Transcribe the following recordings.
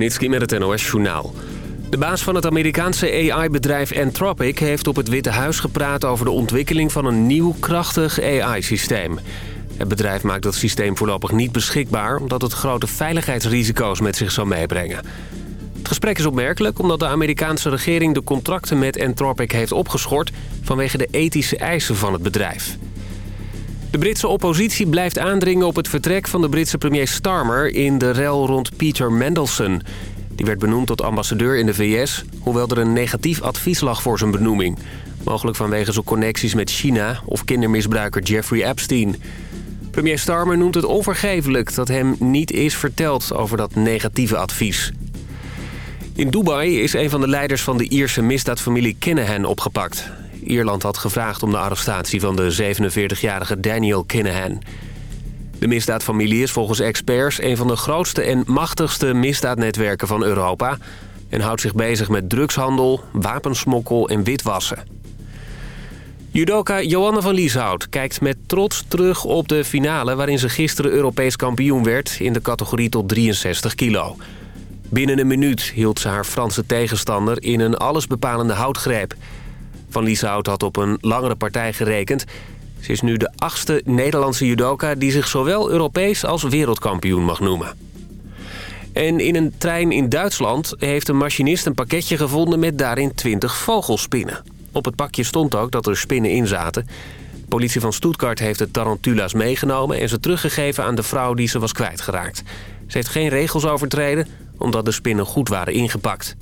Benitski met het NOS-journaal. De baas van het Amerikaanse AI-bedrijf Anthropic heeft op het Witte Huis gepraat... over de ontwikkeling van een nieuw, krachtig AI-systeem. Het bedrijf maakt dat systeem voorlopig niet beschikbaar... omdat het grote veiligheidsrisico's met zich zou meebrengen. Het gesprek is opmerkelijk omdat de Amerikaanse regering... de contracten met Anthropic heeft opgeschort... vanwege de ethische eisen van het bedrijf. De Britse oppositie blijft aandringen op het vertrek van de Britse premier Starmer... in de rel rond Peter Mendelssohn. Die werd benoemd tot ambassadeur in de VS... hoewel er een negatief advies lag voor zijn benoeming. Mogelijk vanwege zijn connecties met China of kindermisbruiker Jeffrey Epstein. Premier Starmer noemt het onvergeeflijk dat hem niet is verteld over dat negatieve advies. In Dubai is een van de leiders van de Ierse misdaadfamilie Kennenhen opgepakt. Ierland had gevraagd om de arrestatie van de 47-jarige Daniel Kinnahan. De misdaadfamilie is volgens experts een van de grootste en machtigste misdaadnetwerken van Europa... en houdt zich bezig met drugshandel, wapensmokkel en witwassen. Judoka Johanna van Lieshout kijkt met trots terug op de finale... waarin ze gisteren Europees kampioen werd in de categorie tot 63 kilo. Binnen een minuut hield ze haar Franse tegenstander in een allesbepalende houtgreep. Van Lieshout had op een langere partij gerekend. Ze is nu de achtste Nederlandse judoka die zich zowel Europees als wereldkampioen mag noemen. En in een trein in Duitsland heeft een machinist een pakketje gevonden met daarin 20 vogelspinnen. Op het pakje stond ook dat er spinnen in zaten. De politie van Stuttgart heeft de tarantula's meegenomen en ze teruggegeven aan de vrouw die ze was kwijtgeraakt. Ze heeft geen regels overtreden omdat de spinnen goed waren ingepakt.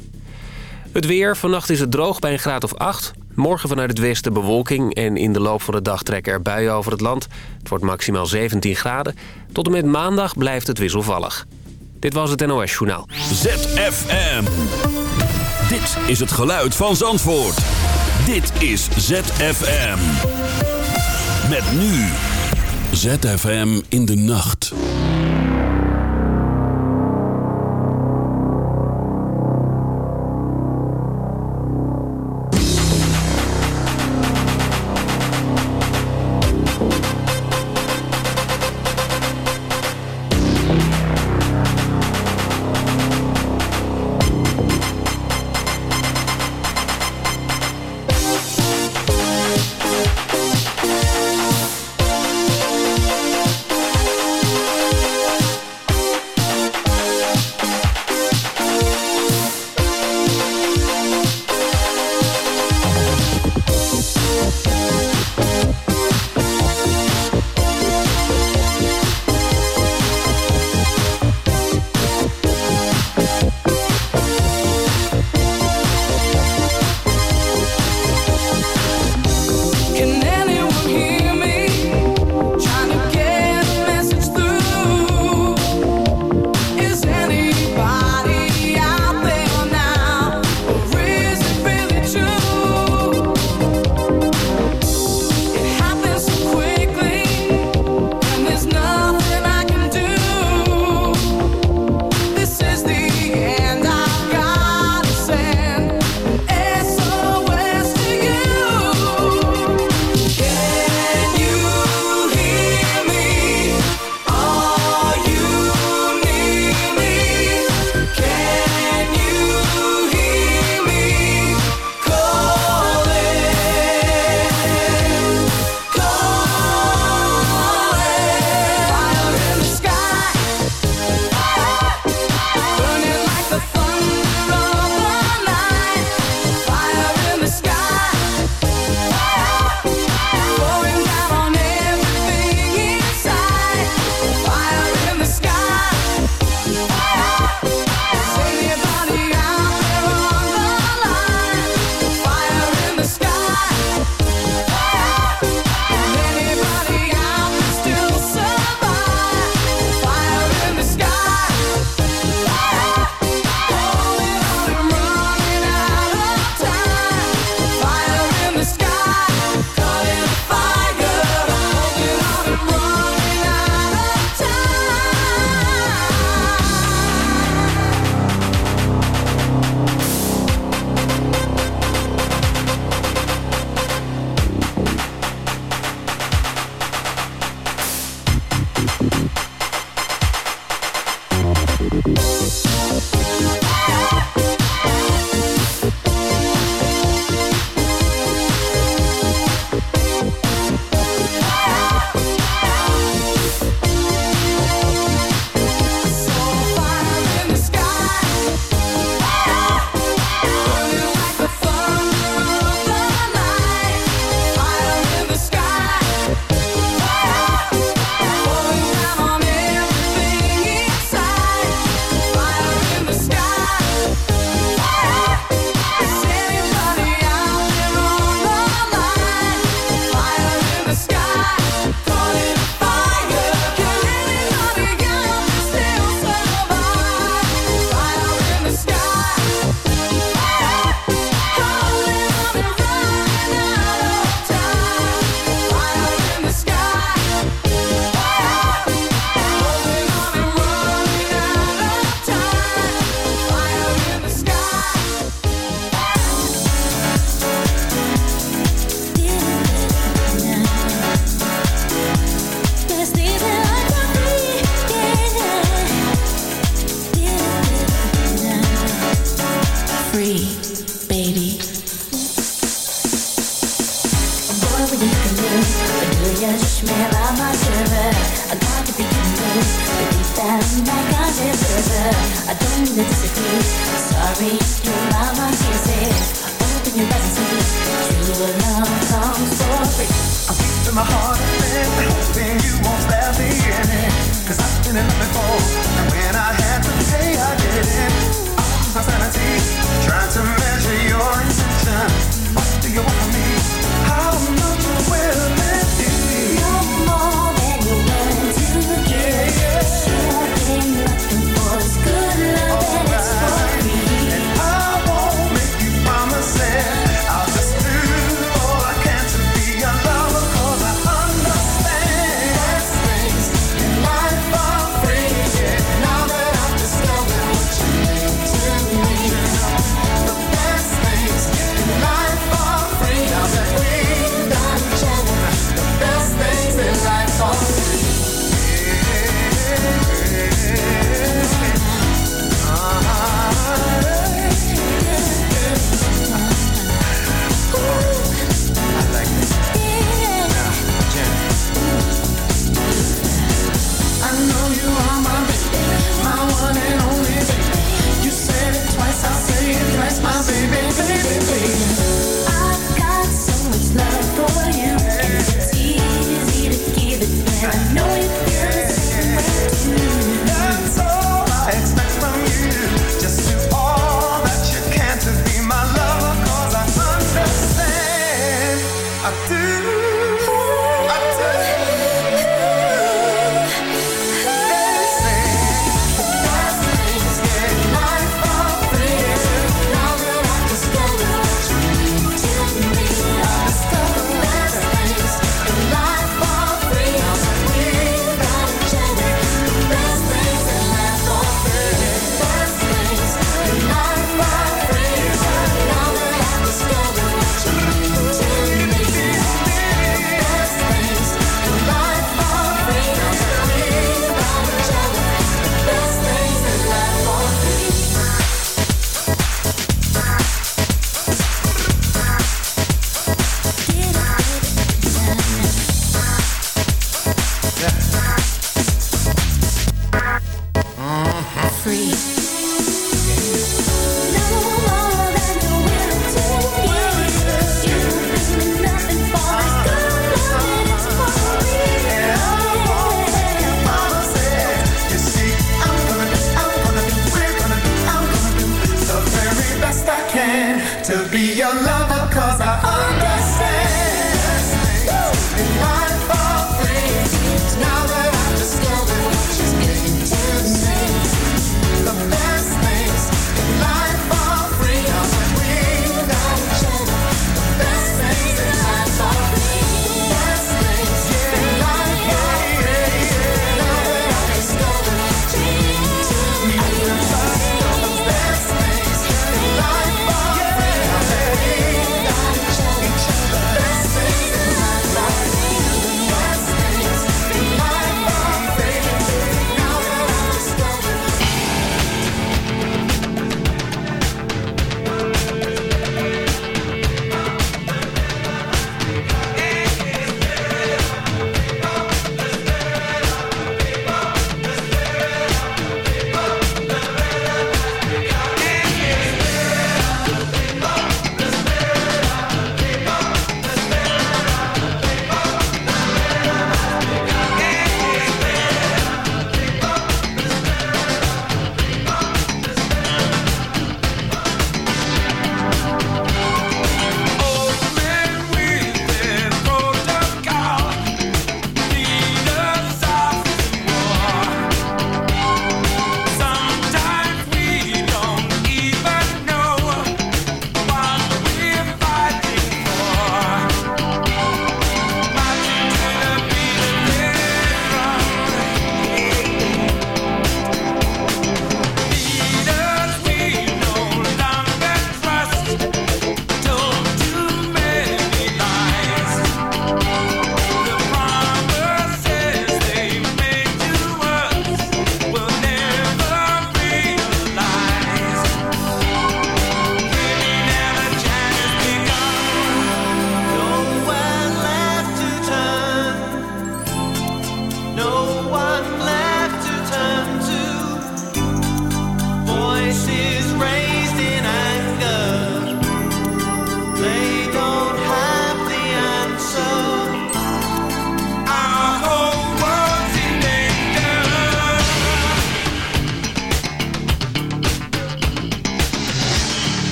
Het weer, vannacht is het droog bij een graad of 8. Morgen vanuit het westen bewolking en in de loop van de dag trekken er buien over het land. Het wordt maximaal 17 graden. Tot en met maandag blijft het wisselvallig. Dit was het NOS Journaal. ZFM. Dit is het geluid van Zandvoort. Dit is ZFM. Met nu. ZFM in de nacht.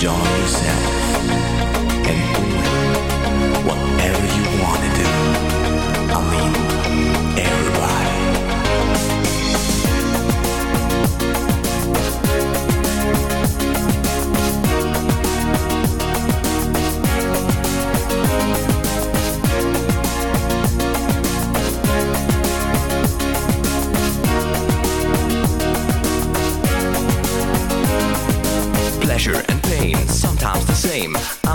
Put yourself and do Whatever you want to do, I mean.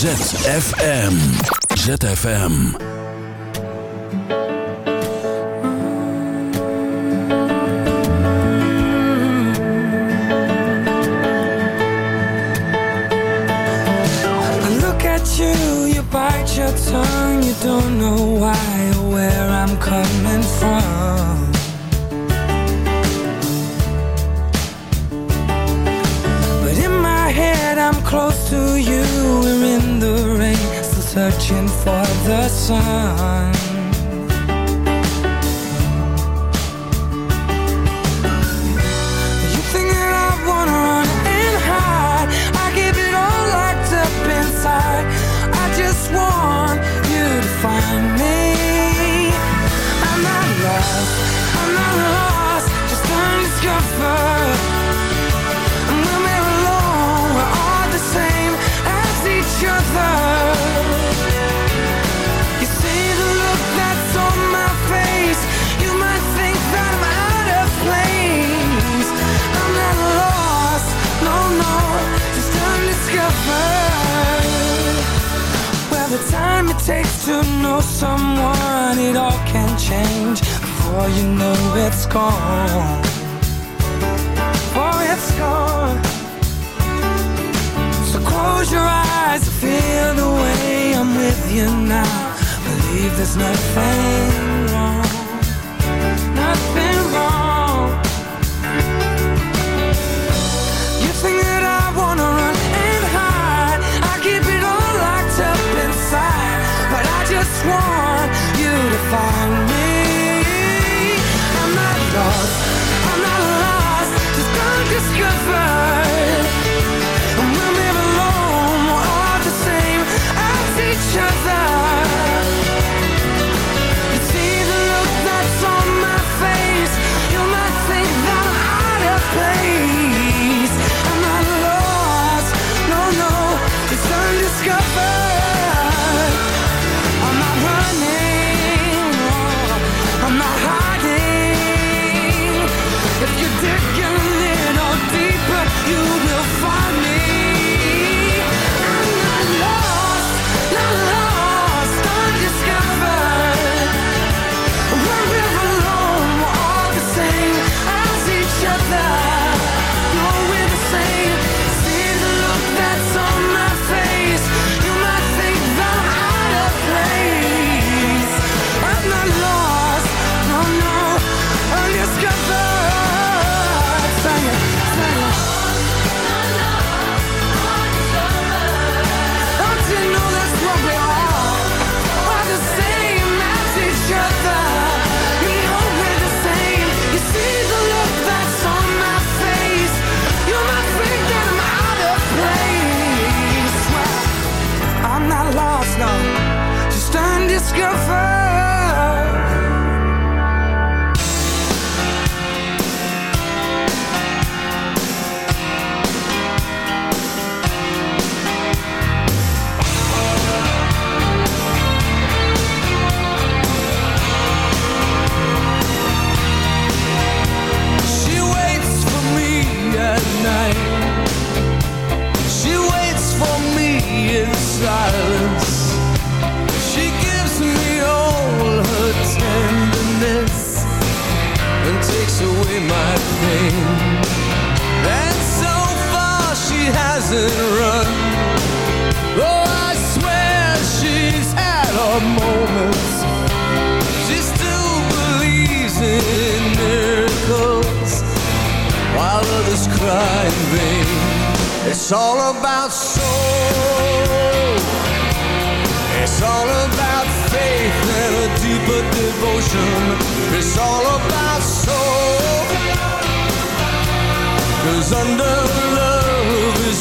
ZFM. ZFM. bite your tongue, you don't know why or where I'm coming from. searching for the sun takes to know someone, it all can change before you know it's gone. Before it's gone. So close your eyes, and feel the way I'm with you now. Believe there's nothing wrong, nothing wrong. You think that I wanna run? just want you to find me I'm not lost, I'm not lost Just don't discover does run. Oh, I swear she's had her moments. She still believes in miracles while others cry in vain. It's all about soul. It's all about faith and a deeper devotion. It's all about soul. Cause under love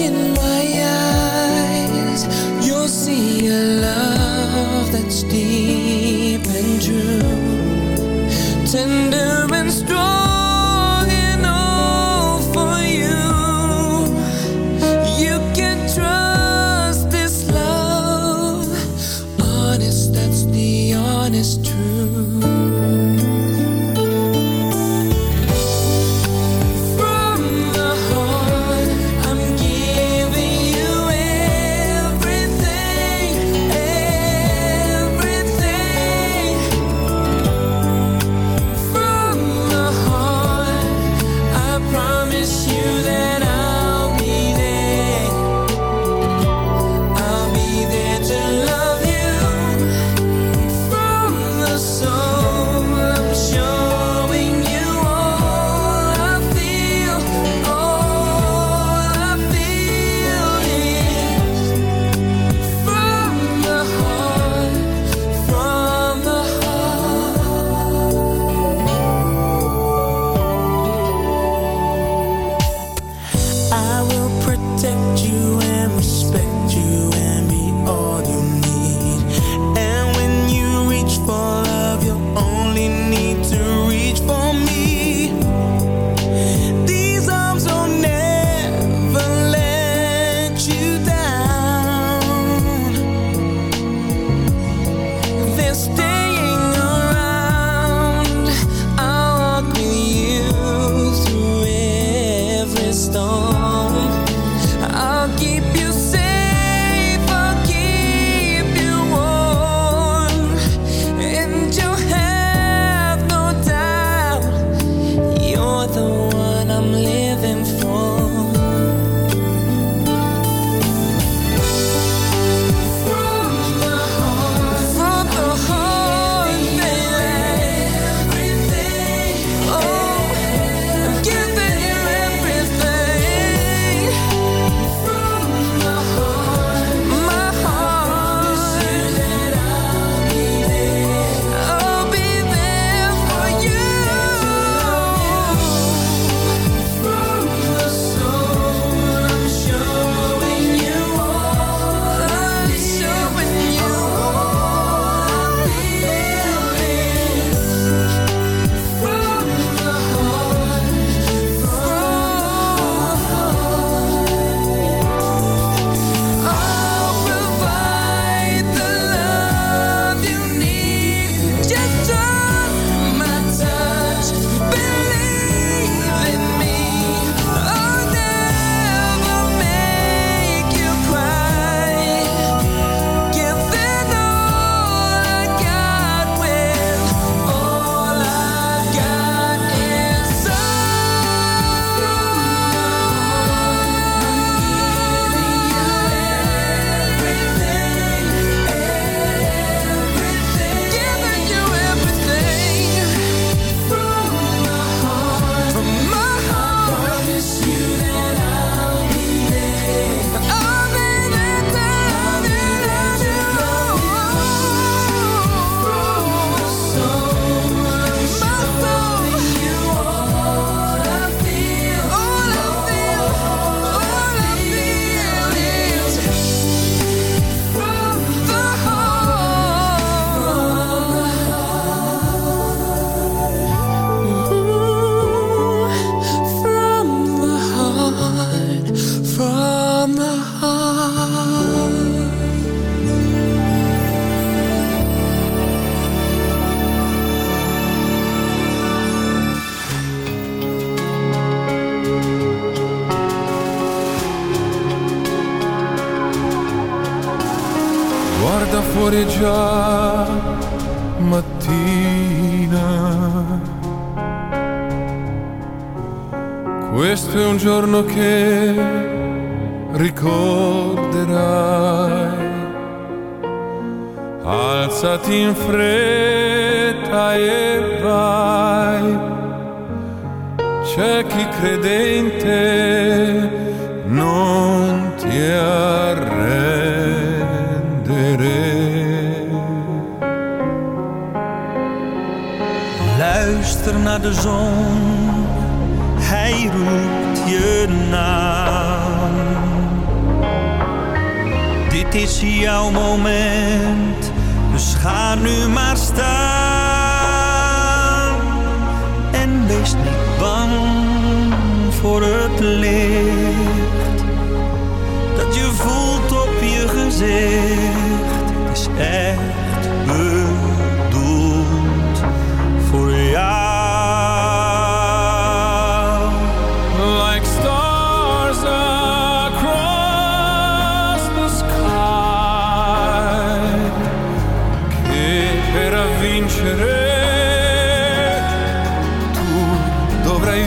in my eyes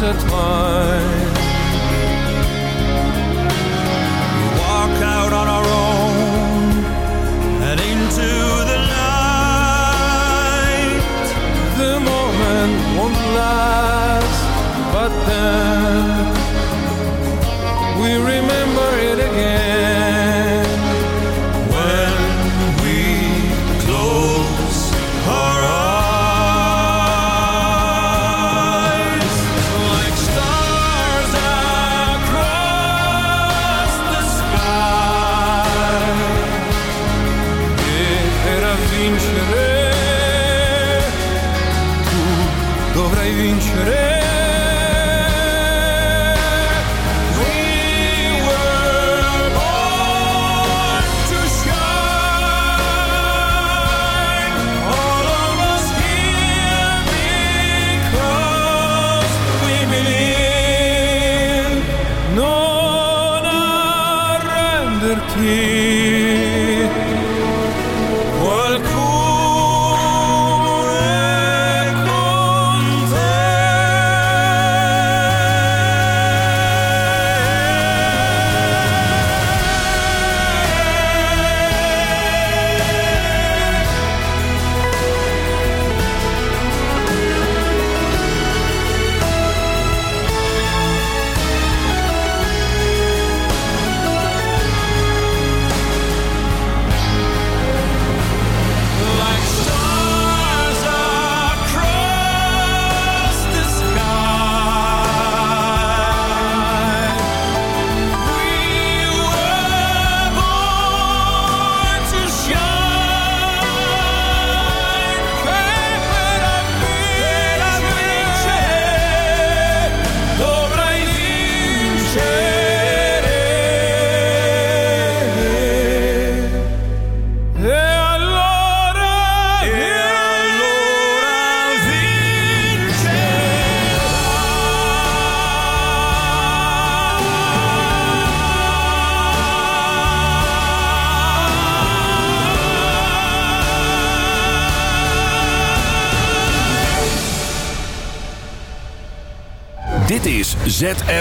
träumt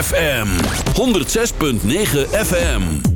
Fm 106.9 FM.